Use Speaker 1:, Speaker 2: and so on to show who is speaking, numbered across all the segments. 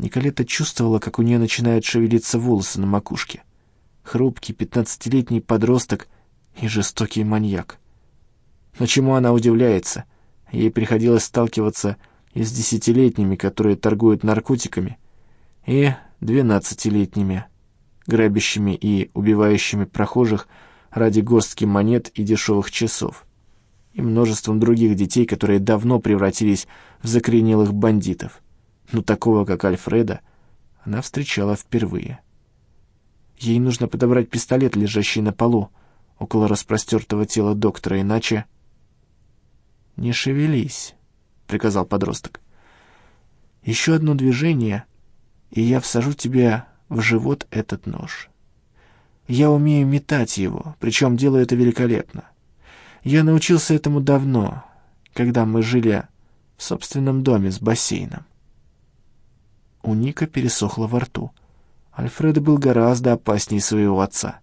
Speaker 1: Николета чувствовала, как у нее начинают шевелиться волосы на макушке. Хрупкий пятнадцатилетний подросток и жестокий маньяк. Но чему она удивляется? Ей приходилось сталкиваться и с десятилетними, которые торгуют наркотиками, и двенадцатилетними, грабящими и убивающими прохожих ради горстки монет и дешевых часов, и множеством других детей, которые давно превратились в закоренелых бандитов. Но такого, как Альфреда, она встречала впервые. Ей нужно подобрать пистолет, лежащий на полу, около распростертого тела доктора, иначе... «Не шевелись», — приказал подросток. «Еще одно движение, и я всажу тебе в живот этот нож. Я умею метать его, причем делаю это великолепно. Я научился этому давно, когда мы жили в собственном доме с бассейном. У Ника пересохло во рту. Альфреда был гораздо опаснее своего отца.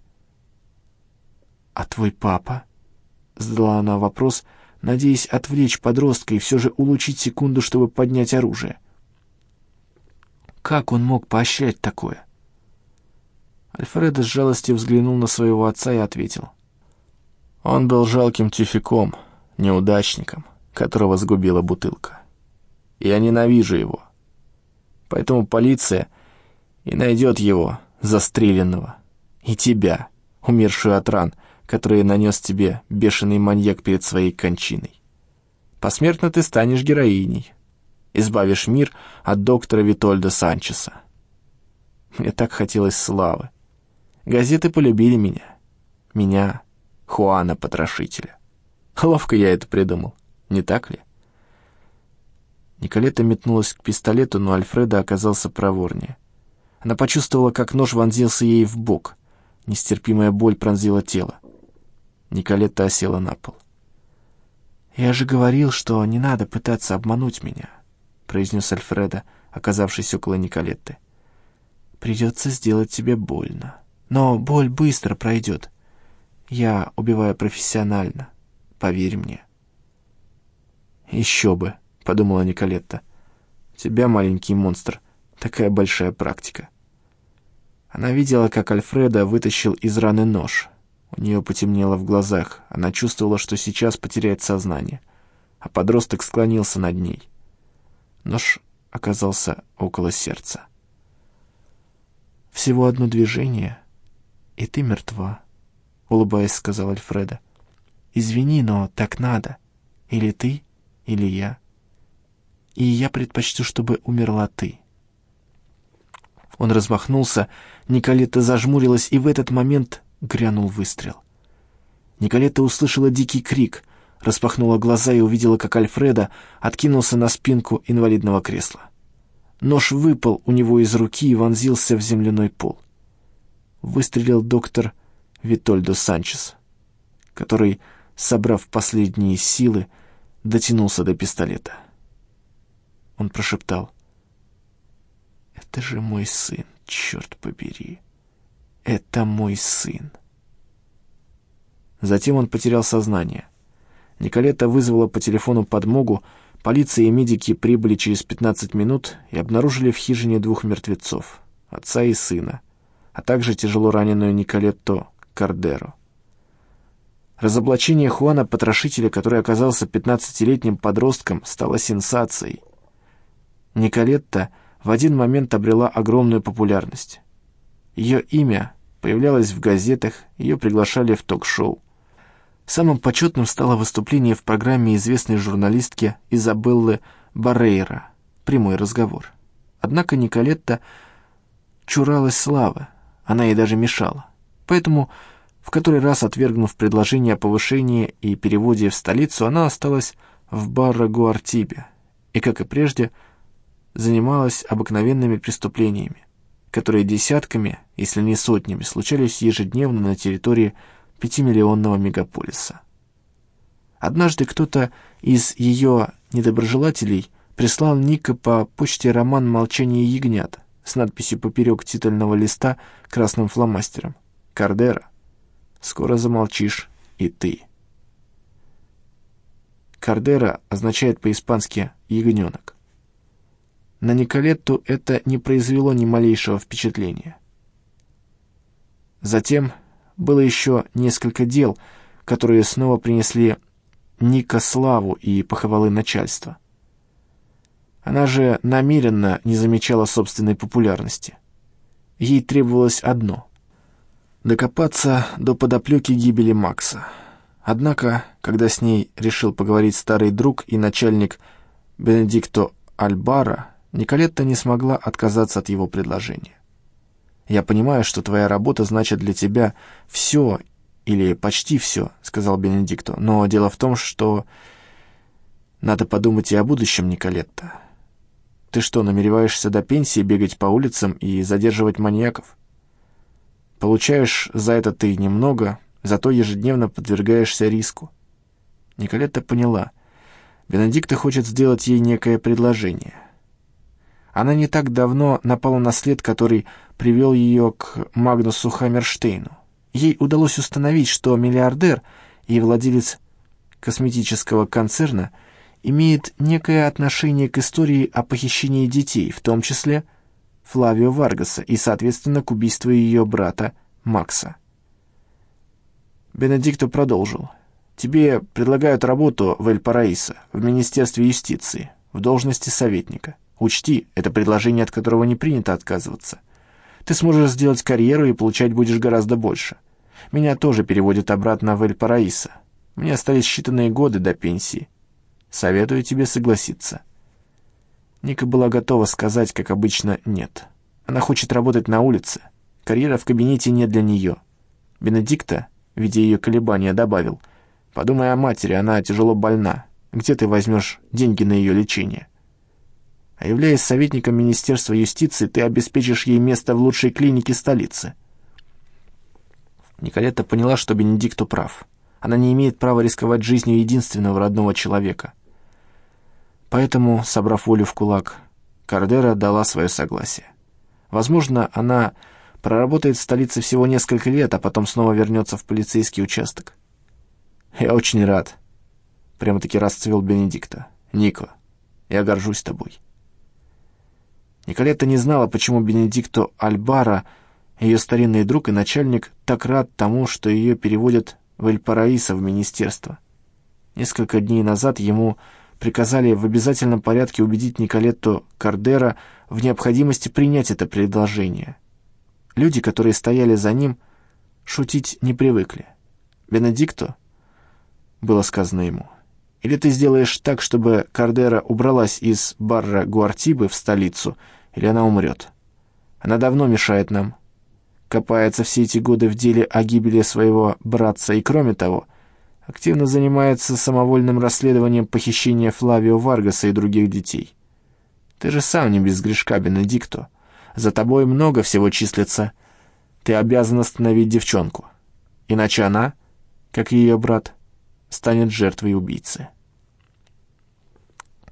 Speaker 1: «А твой папа?» — задала она вопрос, надеясь отвлечь подростка и все же улучшить секунду, чтобы поднять оружие. Как он мог поощрять такое? Альфредо с жалостью взглянул на своего отца и ответил. Он был жалким тюфяком, неудачником, которого сгубила бутылка. Я ненавижу его. Поэтому полиция и найдет его, застреленного, и тебя, умершую от ран, которые нанес тебе бешеный маньяк перед своей кончиной. Посмертно ты станешь героиней, избавишь мир от доктора Витольда Санчеса. Мне так хотелось славы. Газеты полюбили меня. Меня, Хуана Потрошителя. Ловко я это придумал, не так ли? Николета метнулась к пистолету, но Альфреда оказался проворнее. Она почувствовала, как нож вонзился ей в бок. Нестерпимая боль пронзила тело. Николета осела на пол. «Я же говорил, что не надо пытаться обмануть меня», — произнес Альфреда, оказавшись около Николетты. «Придется сделать тебе больно. Но боль быстро пройдет. Я убиваю профессионально, поверь мне». «Еще бы», подумала Николетта. «У тебя, маленький монстр, такая большая практика». Она видела, как Альфреда вытащил из раны нож. У нее потемнело в глазах. Она чувствовала, что сейчас потеряет сознание. А подросток склонился над ней. Нож оказался около сердца. «Всего одно движение, и ты мертва», — улыбаясь, сказал Альфреда. «Извини, но так надо. Или ты, или я» и я предпочту, чтобы умерла ты». Он размахнулся, Николета зажмурилась, и в этот момент грянул выстрел. Николета услышала дикий крик, распахнула глаза и увидела, как Альфреда откинулся на спинку инвалидного кресла. Нож выпал у него из руки и вонзился в земляной пол. Выстрелил доктор Витольдо Санчес, который, собрав последние силы, дотянулся до пистолета. Он прошептал. «Это же мой сын, черт побери! Это мой сын!» Затем он потерял сознание. Николета вызвала по телефону подмогу, полиция и медики прибыли через 15 минут и обнаружили в хижине двух мертвецов, отца и сына, а также тяжело раненую Николетто Кардеро. Разоблачение Хуана Потрошителя, который оказался 15-летним подростком, стало сенсацией. Николетта в один момент обрела огромную популярность. Ее имя появлялось в газетах, ее приглашали в ток-шоу. Самым почетным стало выступление в программе известной журналистки Изабеллы Баррейра «Прямой разговор». Однако Николетта чуралась славы, она ей даже мешала. Поэтому, в который раз отвергнув предложение о повышении и переводе в столицу, она осталась в Барра-Гуартибе и, как и прежде, занималась обыкновенными преступлениями, которые десятками, если не сотнями, случались ежедневно на территории пятимиллионного мегаполиса. Однажды кто-то из ее недоброжелателей прислал Ника по почте роман «Молчание ягнят» с надписью поперек титульного листа красным фломастером «Кардера, скоро замолчишь и ты». Кардера означает по-испански «ягненок». На Николетту это не произвело ни малейшего впечатления. Затем было еще несколько дел, которые снова принесли Ника славу и похвалы начальства. Она же намеренно не замечала собственной популярности. Ей требовалось одно — докопаться до подоплеки гибели Макса. Однако, когда с ней решил поговорить старый друг и начальник Бенедикто Альбара, Николетта не смогла отказаться от его предложения. «Я понимаю, что твоя работа значит для тебя все или почти все», — сказал Бенедикто, «но дело в том, что надо подумать и о будущем, Николетта. Ты что, намереваешься до пенсии бегать по улицам и задерживать маньяков? Получаешь за это ты немного, зато ежедневно подвергаешься риску. Николетта поняла. Бенедикта хочет сделать ей некое предложение. Она не так давно напала на след, который привел ее к Магнусу Хаммерштейну. Ей удалось установить, что миллиардер и владелец косметического концерна – имеет некое отношение к истории о похищении детей, в том числе Флавио Варгаса и, соответственно, к убийству ее брата Макса. Бенедикто продолжил. «Тебе предлагают работу в Эль-Параисо, в Министерстве юстиции, в должности советника. Учти, это предложение, от которого не принято отказываться. Ты сможешь сделать карьеру и получать будешь гораздо больше. Меня тоже переводят обратно в Эль-Параисо. Мне остались считанные годы до пенсии. Советую тебе согласиться». Ника была готова сказать, как обычно, «нет». Она хочет работать на улице. Карьера в кабинете не для нее. Бенедикта, видя ее колебания, добавил, «Подумай о матери, она тяжело больна. Где ты возьмешь деньги на ее лечение?» А являясь советником Министерства юстиции, ты обеспечишь ей место в лучшей клинике столицы. Николета поняла, что Бенедикту прав. Она не имеет права рисковать жизнью единственного родного человека. Поэтому, собрав волю в кулак, Кардера дала свое согласие. Возможно, она проработает в столице всего несколько лет, а потом снова вернется в полицейский участок. «Я очень рад», — прямо-таки расцвел Бенедикта. «Нико, я горжусь тобой». Николетта не знала, почему Бенедикто Альбара, ее старинный друг и начальник, так рад тому, что ее переводят в Эль-Параисо в министерство. Несколько дней назад ему приказали в обязательном порядке убедить Николетту Кардера в необходимости принять это предложение. Люди, которые стояли за ним, шутить не привыкли. «Бенедикто?» — было сказано ему. «Или ты сделаешь так, чтобы Кардера убралась из барра Гуартибы в столицу, или она умрет. Она давно мешает нам. Копается все эти годы в деле о гибели своего братца и, кроме того, — активно занимается самовольным расследованием похищения Флавио Варгаса и других детей. Ты же сам не без грешка, Бенедикто. За тобой много всего числится. Ты обязан остановить девчонку. Иначе она, как и ее брат, станет жертвой убийцы.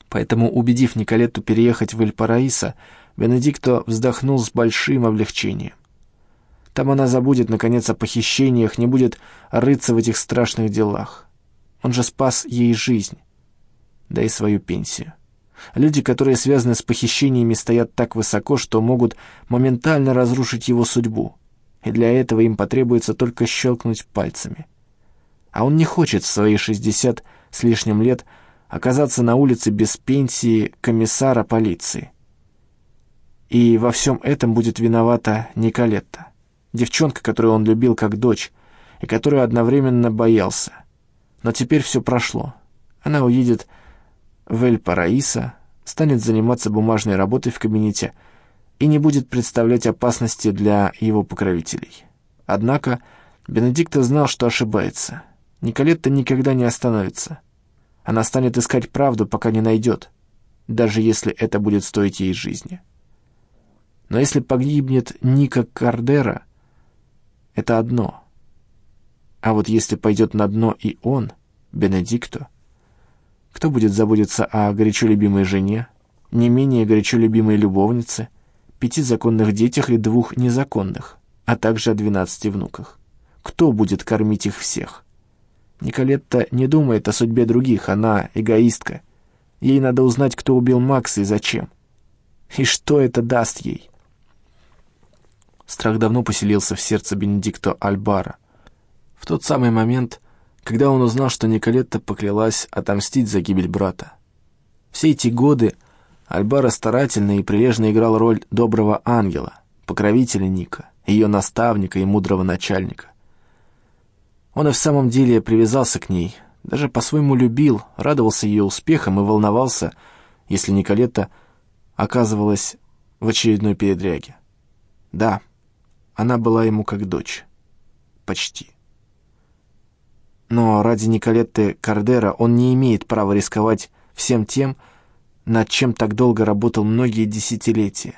Speaker 1: Поэтому, убедив Николетту переехать в Эль-Параисо, Бенедикто вздохнул с большим облегчением. Там она забудет, наконец, о похищениях, не будет рыться в этих страшных делах. Он же спас ей жизнь, да и свою пенсию. Люди, которые связаны с похищениями, стоят так высоко, что могут моментально разрушить его судьбу, и для этого им потребуется только щелкнуть пальцами. А он не хочет в свои шестьдесят с лишним лет оказаться на улице без пенсии комиссара полиции. И во всем этом будет виновата Николетта девчонка, которую он любил как дочь, и которую одновременно боялся. Но теперь все прошло. Она уедет в Эль-Параиса, станет заниматься бумажной работой в кабинете и не будет представлять опасности для его покровителей. Однако Бенедикто знал, что ошибается. Николетта никогда не остановится. Она станет искать правду, пока не найдет, даже если это будет стоить ей жизни. Но если погибнет Ника Кардера, это одно. А вот если пойдет на дно и он, Бенедикто, кто будет заботиться о горячо любимой жене, не менее горячо любимой любовнице, пяти законных детях и двух незаконных, а также о двенадцати внуках? Кто будет кормить их всех? Николетта не думает о судьбе других, она эгоистка. Ей надо узнать, кто убил Макса и зачем. И что это даст ей? Страх давно поселился в сердце Бенедикто Альбара. В тот самый момент, когда он узнал, что Николетта поклялась отомстить за гибель брата. Все эти годы Альбара старательно и прилежно играл роль доброго ангела, покровителя Ника, ее наставника и мудрого начальника. Он и в самом деле привязался к ней, даже по-своему любил, радовался ее успехам и волновался, если Николетта оказывалась в очередной передряге. Да, она была ему как дочь. Почти. Но ради Николетты Кардера он не имеет права рисковать всем тем, над чем так долго работал многие десятилетия.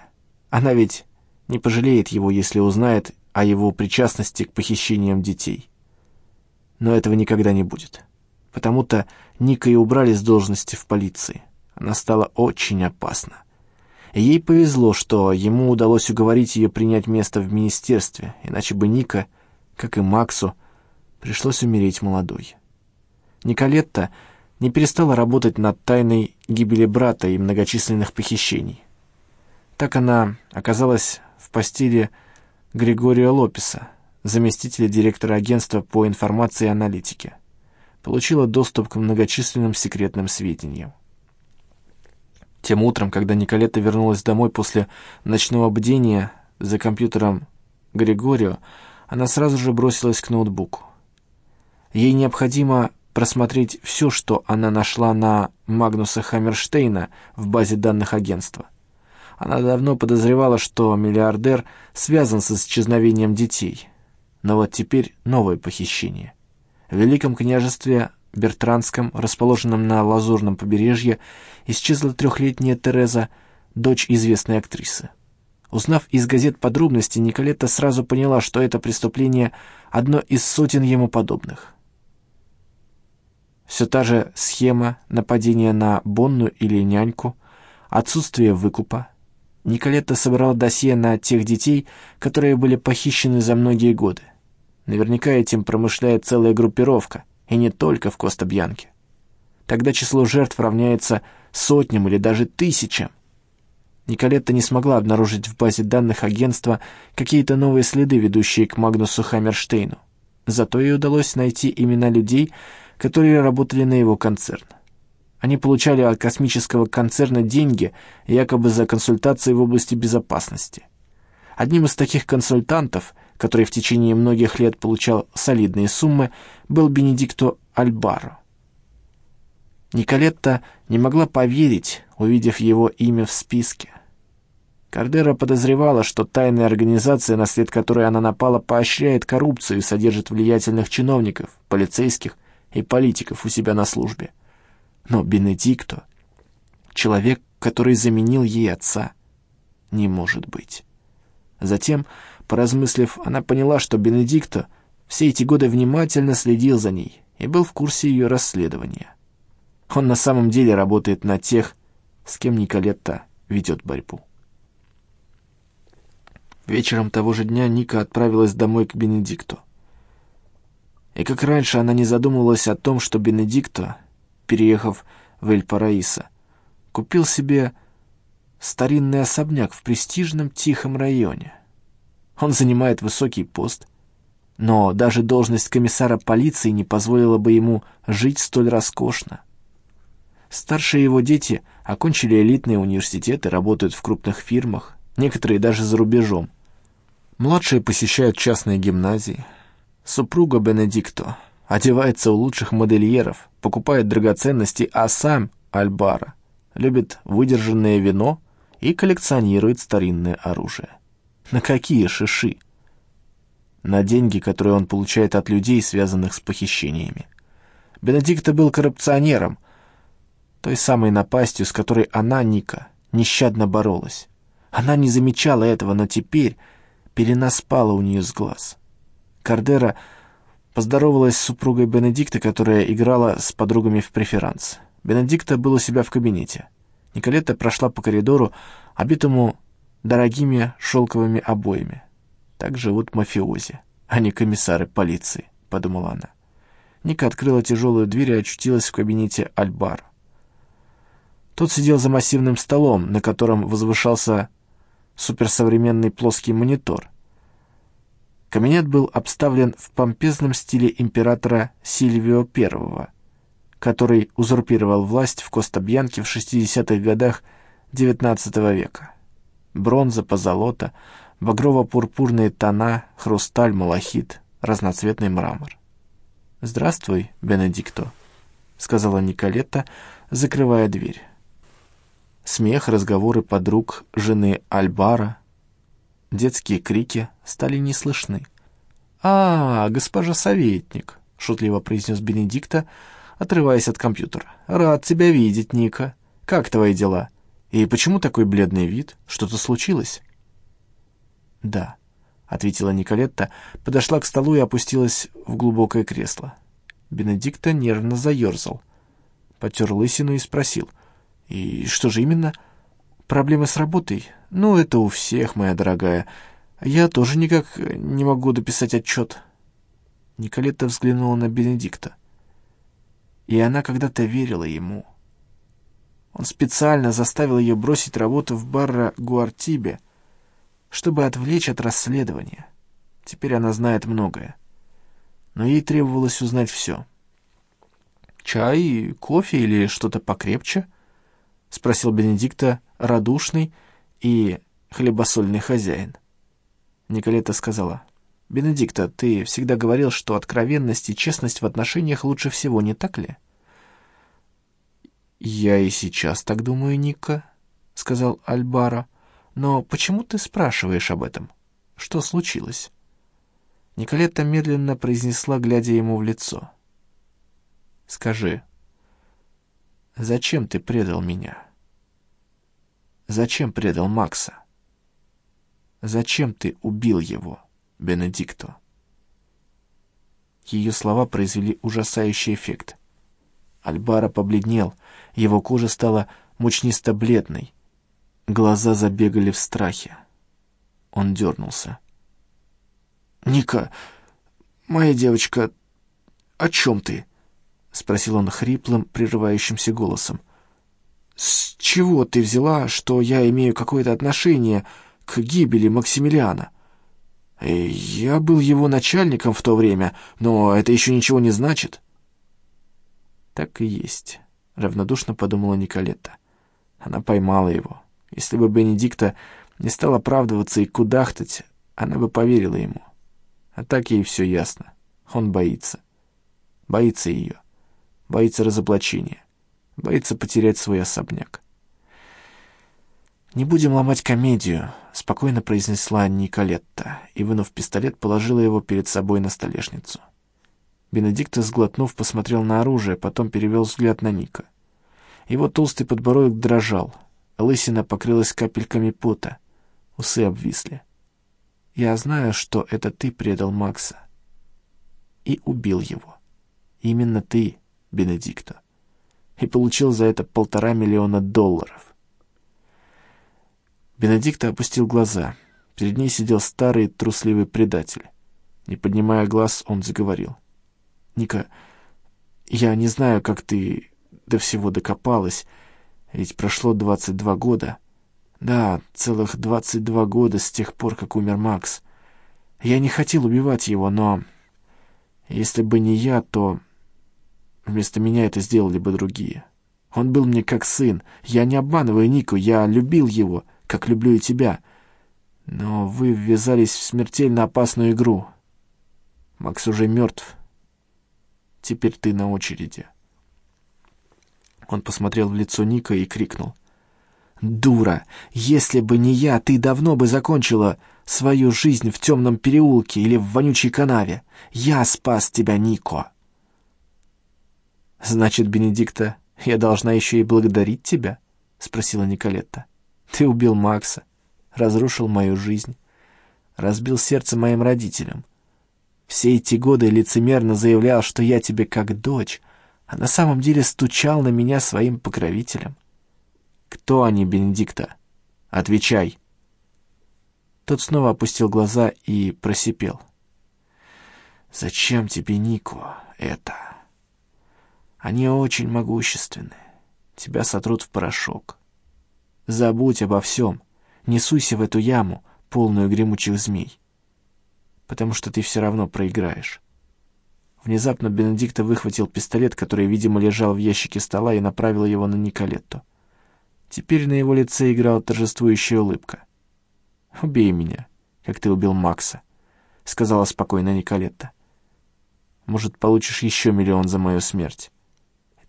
Speaker 1: Она ведь не пожалеет его, если узнает о его причастности к похищениям детей. Но этого никогда не будет. Потому-то Ника и убрали с должности в полиции. Она стала очень опасна. Ей повезло, что ему удалось уговорить ее принять место в министерстве, иначе бы Ника, как и Максу, пришлось умереть молодой. Николетта не перестала работать над тайной гибели брата и многочисленных похищений. Так она оказалась в постели Григория Лопеса, заместителя директора агентства по информации и аналитике. Получила доступ к многочисленным секретным сведениям. Тем утром, когда Николета вернулась домой после ночного бдения за компьютером Григорио, она сразу же бросилась к ноутбуку. Ей необходимо просмотреть все, что она нашла на Магнуса Хаммерштейна в базе данных агентства. Она давно подозревала, что миллиардер связан с исчезновением детей. Но вот теперь новое похищение. В Великом княжестве Бертранском, расположенном на Лазурном побережье, исчезла трехлетняя Тереза, дочь известной актрисы. Узнав из газет подробности, Николетта сразу поняла, что это преступление — одно из сотен ему подобных. Все та же схема нападения на Бонну или няньку, отсутствие выкупа. Николетта собрала досье на тех детей, которые были похищены за многие годы. Наверняка этим промышляет целая группировка, и не только в Коста-Бьянке. Тогда число жертв равняется сотням или даже тысячам. Николетта не смогла обнаружить в базе данных агентства какие-то новые следы, ведущие к Магнусу Хаммерштейну. Зато ей удалось найти имена людей, которые работали на его концерн. Они получали от космического концерна деньги, якобы за консультации в области безопасности. Одним из таких консультантов, который в течение многих лет получал солидные суммы, был Бенедикто Альбаро. Николетта не могла поверить, увидев его имя в списке. Кардера подозревала, что тайная организация, на след которой она напала, поощряет коррупцию и содержит влиятельных чиновников, полицейских и политиков у себя на службе. Но Бенедикто, человек, который заменил ей отца, не может быть. Затем, поразмыслив, она поняла, что Бенедикто все эти годы внимательно следил за ней и был в курсе ее расследования. Он на самом деле работает на тех, с кем Николетта ведет борьбу. Вечером того же дня Ника отправилась домой к Бенедикту. И как раньше она не задумывалась о том, что Бенедикто, переехав в Эль-Параиса, купил себе старинный особняк в престижном тихом районе. Он занимает высокий пост, но даже должность комиссара полиции не позволила бы ему жить столь роскошно. Старшие его дети окончили элитные университеты, работают в крупных фирмах, некоторые даже за рубежом. Младшие посещают частные гимназии, Супруга Бенедикто одевается у лучших модельеров, покупает драгоценности, а сам Альбара любит выдержанное вино и коллекционирует старинное оружие. На какие шиши? На деньги, которые он получает от людей, связанных с похищениями. Бенедикто был коррупционером, той самой напастью, с которой она, Ника, нещадно боролась. Она не замечала этого, но теперь пелена спала у нее с глаз. Кардера поздоровалась с супругой Бенедикта, которая играла с подругами в преферанс. Бенедикта был у себя в кабинете. Николетта прошла по коридору, обитому дорогими шелковыми обоями. Так живут мафиози, а не комиссары полиции, подумала она. Ника открыла тяжелую дверь и очутилась в кабинете Альбар. Тот сидел за массивным столом, на котором возвышался суперсовременный плоский монитор. Кабинет был обставлен в помпезном стиле императора Сильвио I, который узурпировал власть в Коста-Бьянке в 60-х годах XIX века. Бронза, позолота, багрово-пурпурные тона, хрусталь, малахит, разноцветный мрамор. «Здравствуй, Бенедикто», — сказала Николетта, закрывая дверь. Смех, разговоры подруг, жены Альбара, детские крики стали не слышны. «А, госпожа советник», — шутливо произнес Бенедикта, отрываясь от компьютера. «Рад тебя видеть, Ника. Как твои дела? И почему такой бледный вид? Что-то случилось?» «Да», — ответила Николетта, подошла к столу и опустилась в глубокое кресло. Бенедикта нервно заерзал, потер лысину и спросил. «И что же именно?» «Проблемы с работой? Ну, это у всех, моя дорогая. Я тоже никак не могу дописать отчет». Николетта взглянула на Бенедикта. И она когда-то верила ему. Он специально заставил ее бросить работу в барра Гуартибе, чтобы отвлечь от расследования. Теперь она знает многое. Но ей требовалось узнать все. «Чай, кофе или что-то покрепче?» — спросил Бенедикта радушный и хлебосольный хозяин. Николета сказала, «Бенедикта, ты всегда говорил, что откровенность и честность в отношениях лучше всего, не так ли?» «Я и сейчас так думаю, Ника», — сказал Альбара. «Но почему ты спрашиваешь об этом? Что случилось?» Николетта медленно произнесла, глядя ему в лицо. «Скажи, зачем ты предал меня? Зачем предал Макса? Зачем ты убил его, Бенедикто?» Ее слова произвели ужасающий эффект. Альбара побледнел, его кожа стала мучнисто-бледной. Глаза забегали в страхе. Он дернулся. «Ника, моя девочка, о чем ты?» — спросил он хриплым, прерывающимся голосом. «С чего ты взяла, что я имею какое-то отношение к гибели Максимилиана?» «Я был его начальником в то время, но это еще ничего не значит». «Так и есть», — равнодушно подумала Николетта. Она поймала его. Если бы Бенедикта не стал оправдываться и кудахтать, она бы поверила ему. А так ей все ясно. Он боится. Боится ее. Боится разоблачения. Боится потерять свой особняк. «Не будем ломать комедию», — спокойно произнесла Николетта и, вынув пистолет, положила его перед собой на столешницу. Бенедикт, сглотнув, посмотрел на оружие, потом перевел взгляд на Ника. Его толстый подбородок дрожал, лысина покрылась капельками пота, усы обвисли. Я знаю, что это ты предал Макса. И убил его. Именно ты, Бенедикто. И получил за это полтора миллиона долларов. Бенедикто опустил глаза. Перед ней сидел старый трусливый предатель. Не поднимая глаз, он заговорил. «Ника, я не знаю, как ты до всего докопалась, ведь прошло двадцать два года». Да, целых двадцать два года с тех пор, как умер Макс. Я не хотел убивать его, но... Если бы не я, то... Вместо меня это сделали бы другие. Он был мне как сын. Я не обманываю Нику, я любил его, как люблю и тебя. Но вы ввязались в смертельно опасную игру. Макс уже мертв. Теперь ты на очереди. Он посмотрел в лицо Ника и крикнул — Дура! Если бы не я, ты давно бы закончила свою жизнь в темном переулке или в вонючей канаве. Я спас тебя, Нико!» «Значит, Бенедикта, я должна еще и благодарить тебя?» — спросила Николетта. «Ты убил Макса, разрушил мою жизнь, разбил сердце моим родителям. Все эти годы лицемерно заявлял, что я тебе как дочь, а на самом деле стучал на меня своим покровителем. «Кто они, Бенедикта? Отвечай!» Тот снова опустил глаза и просипел. «Зачем тебе, Нико, это? Они очень могущественны. тебя сотрут в порошок. Забудь обо всем, не суйся в эту яму, полную гремучих змей, потому что ты все равно проиграешь. Внезапно Бенедикта выхватил пистолет, который, видимо, лежал в ящике стола, и направил его на Николетту. Теперь на его лице играла торжествующая улыбка. «Убей меня, как ты убил Макса», — сказала спокойно Николетта. «Может, получишь еще миллион за мою смерть.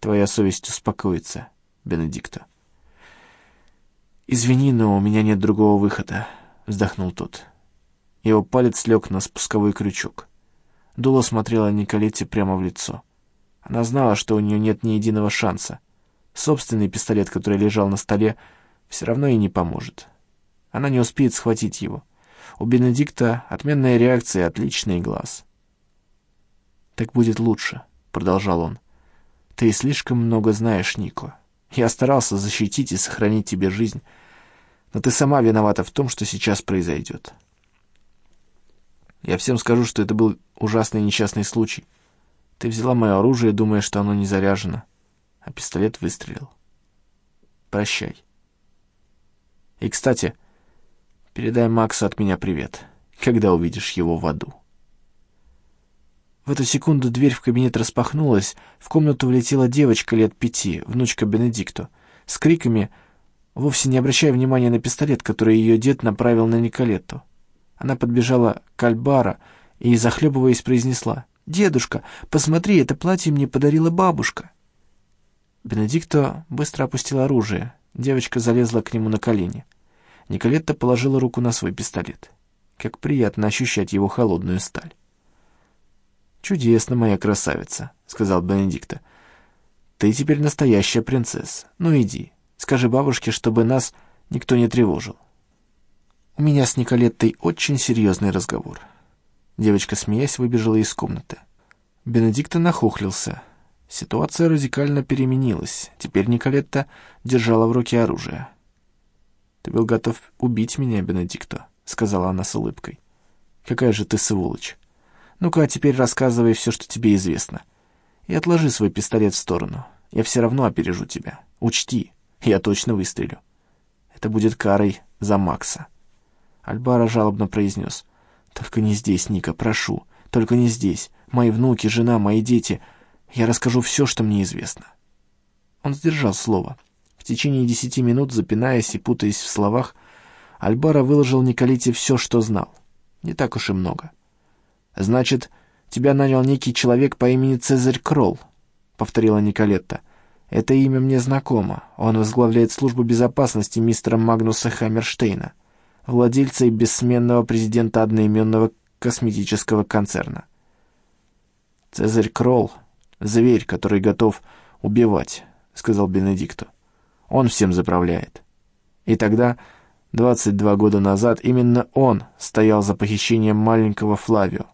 Speaker 1: Твоя совесть успокоится, Бенедикто». «Извини, но у меня нет другого выхода», — вздохнул тот. Его палец лег на спусковой крючок. Дула смотрела Николетте прямо в лицо. Она знала, что у нее нет ни единого шанса. Собственный пистолет, который лежал на столе, все равно ей не поможет. Она не успеет схватить его. У Бенедикта отменная реакция и отличный глаз. «Так будет лучше», — продолжал он. «Ты слишком много знаешь, Нико. Я старался защитить и сохранить тебе жизнь, но ты сама виновата в том, что сейчас произойдет». Я всем скажу, что это был ужасный несчастный случай. Ты взяла мое оружие, думая, что оно не заряжено, а пистолет выстрелил. Прощай. И, кстати, передай Максу от меня привет, когда увидишь его в аду. В эту секунду дверь в кабинет распахнулась, в комнату влетела девочка лет пяти, внучка Бенедикту, с криками, вовсе не обращая внимания на пистолет, который ее дед направил на Николетту. Она подбежала к Альбара и, захлебываясь, произнесла. «Дедушка, посмотри, это платье мне подарила бабушка». Бенедикто быстро опустил оружие. Девочка залезла к нему на колени. Николетта положила руку на свой пистолет. Как приятно ощущать его холодную сталь. «Чудесно, моя красавица», — сказал Бенедикто. «Ты теперь настоящая принцесса. Ну иди, скажи бабушке, чтобы нас никто не тревожил. У меня с Николеттой очень серьезный разговор». Девочка, смеясь, выбежала из комнаты. Бенедикта нахохлился. Ситуация радикально переменилась. Теперь Николетта держала в руке оружие. «Ты был готов убить меня, Бенедикто», — сказала она с улыбкой. «Какая же ты сволочь! Ну-ка, а теперь рассказывай все, что тебе известно. И отложи свой пистолет в сторону. Я все равно опережу тебя. Учти, я точно выстрелю. Это будет карой за Макса». Альбара жалобно произнес. «Только не здесь, Ника, прошу. Только не здесь. Мои внуки, жена, мои дети. Я расскажу все, что мне известно». Он сдержал слово. В течение десяти минут, запинаясь и путаясь в словах, Альбара выложил Николите все, что знал. Не так уж и много. «Значит, тебя нанял некий человек по имени Цезарь Кролл», — повторила Николетта. «Это имя мне знакомо. Он возглавляет службу безопасности мистера Магнуса Хаммерштейна владельца и бессменного президента одноименного косметического концерна. «Цезарь Кролл — зверь, который готов убивать», — сказал Бенедикту. «Он всем заправляет». И тогда, 22 года назад, именно он стоял за похищением маленького Флавио.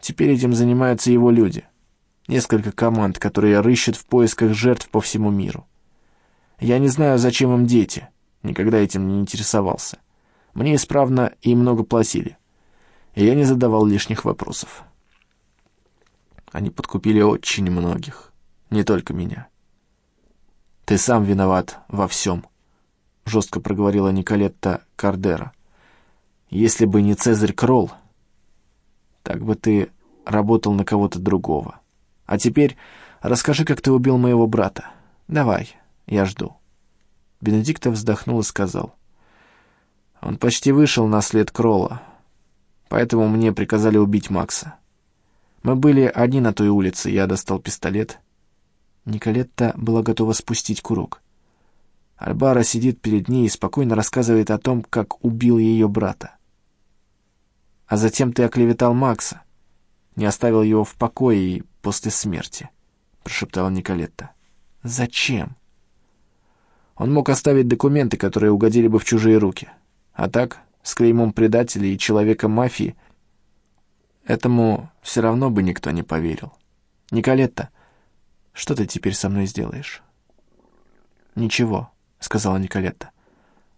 Speaker 1: Теперь этим занимаются его люди. Несколько команд, которые рыщут в поисках жертв по всему миру. Я не знаю, зачем им дети. Никогда этим не интересовался. Мне исправно и много платили. И я не задавал лишних вопросов. Они подкупили очень многих, не только меня. «Ты сам виноват во всем», — жестко проговорила Николетта Кардера. «Если бы не Цезарь Кролл, так бы ты работал на кого-то другого. А теперь расскажи, как ты убил моего брата. Давай, я жду». Бенедиктов вздохнул и сказал — он почти вышел на след Кролла, поэтому мне приказали убить Макса. Мы были одни на той улице, я достал пистолет. Николетта была готова спустить курок. Альбара сидит перед ней и спокойно рассказывает о том, как убил ее брата. А затем ты оклеветал Макса, не оставил его в покое и после смерти, — прошептала Николетта. Зачем? Он мог оставить документы, которые угодили бы в чужие руки. — а так, с клеймом предателя и человека мафии, этому все равно бы никто не поверил. Николетта, что ты теперь со мной сделаешь? Ничего, сказала Николетта.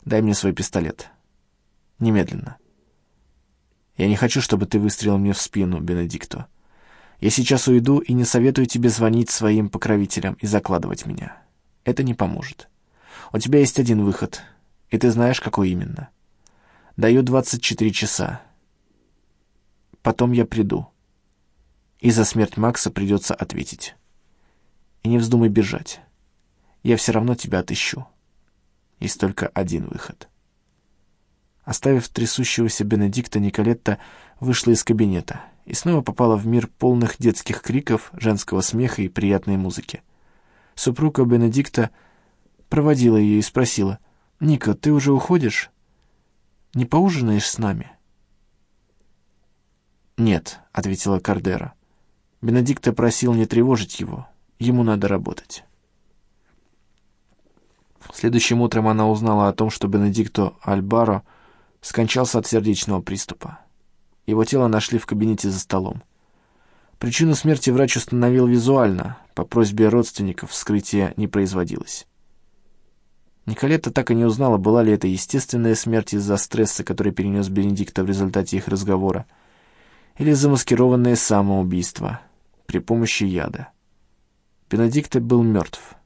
Speaker 1: Дай мне свой пистолет. Немедленно. Я не хочу, чтобы ты выстрелил мне в спину, Бенедикто. Я сейчас уйду и не советую тебе звонить своим покровителям и закладывать меня. это не поможет. У тебя есть один выход, и ты знаешь, какой именно. Даю 24 часа. Потом я приду. И за смерть Макса придется ответить. И не вздумай бежать. Я все равно тебя отыщу. Есть только один выход. Оставив трясущегося Бенедикта, Николетта вышла из кабинета и снова попала в мир полных детских криков, женского смеха и приятной музыки. Супруга Бенедикта проводила ее и спросила, «Ника, ты уже уходишь? Не поужинаешь с нами?» «Нет», — ответила Кардера. Бенедикта просил не тревожить его, ему надо работать. Следующим утром она узнала о том, что Бенедикто Альбаро скончался от сердечного приступа. Его тело нашли в кабинете за столом. Причину смерти врач установил визуально, по просьбе родственников вскрытие не производилось. Николетта так и не узнала, была ли это естественная смерть из-за стресса, который перенес Бенедикта в результате их разговора, или замаскированное самоубийство при помощи яда. Бенедикта был мертв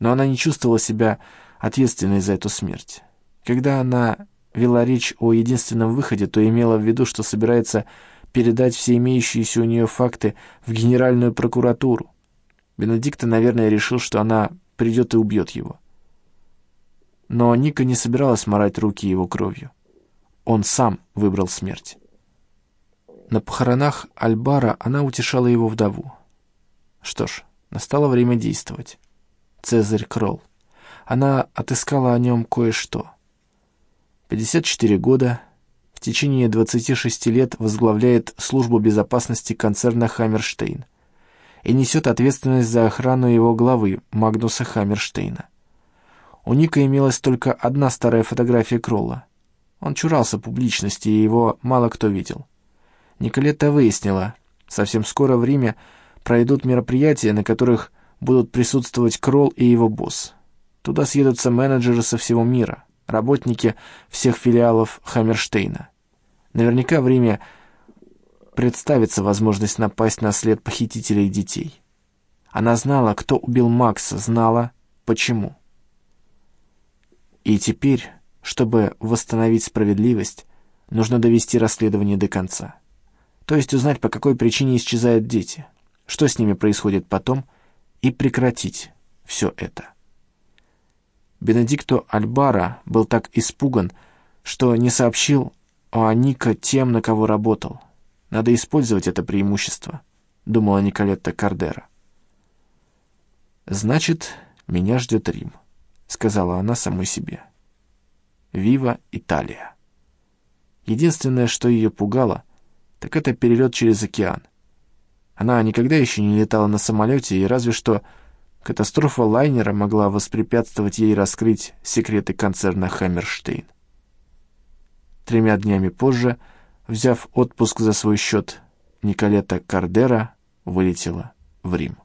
Speaker 1: но она не чувствовала себя ответственной за эту смерть. Когда она вела речь о единственном выходе, то имела в виду, что собирается передать все имеющиеся у нее факты в Генеральную прокуратуру. Бенедикта, наверное, решил, что она придет и убьет его. Но Ника не собиралась морать руки его кровью. Он сам выбрал смерть. На похоронах Альбара она утешала его вдову. Что ж, настало время действовать. Цезарь Кролл. Она отыскала о нем кое-что. 54 года, в течение 26 лет возглавляет службу безопасности концерна «Хаммерштейн» и несет ответственность за охрану его главы Магнуса Хаммерштейна. У Ника имелась только одна старая фотография Кролла. Он чурался публичности, и его мало кто видел. Николетта выяснила, совсем скоро в Риме пройдут мероприятия, на которых будут присутствовать Кролл и его босс. Туда съедутся менеджеры со всего мира, работники всех филиалов Хаммерштейна. Наверняка в Риме представится возможность напасть на след похитителей детей. Она знала, кто убил Макса, знала, почему. И теперь, чтобы восстановить справедливость, нужно довести расследование до конца. То есть узнать, по какой причине исчезают дети, что с ними происходит потом — и прекратить все это. Бенедикто Альбара был так испуган, что не сообщил о Ника тем, на кого работал. Надо использовать это преимущество, думала Николетта Кардера. «Значит, меня ждет Рим», — сказала она самой себе. «Вива Италия». Единственное, что ее пугало, так это перелет через океан — она никогда еще не летала на самолете, и разве что катастрофа лайнера могла воспрепятствовать ей раскрыть секреты концерна «Хаммерштейн». Тремя днями позже, взяв отпуск за свой счет, Николета Кардера вылетела в Рим.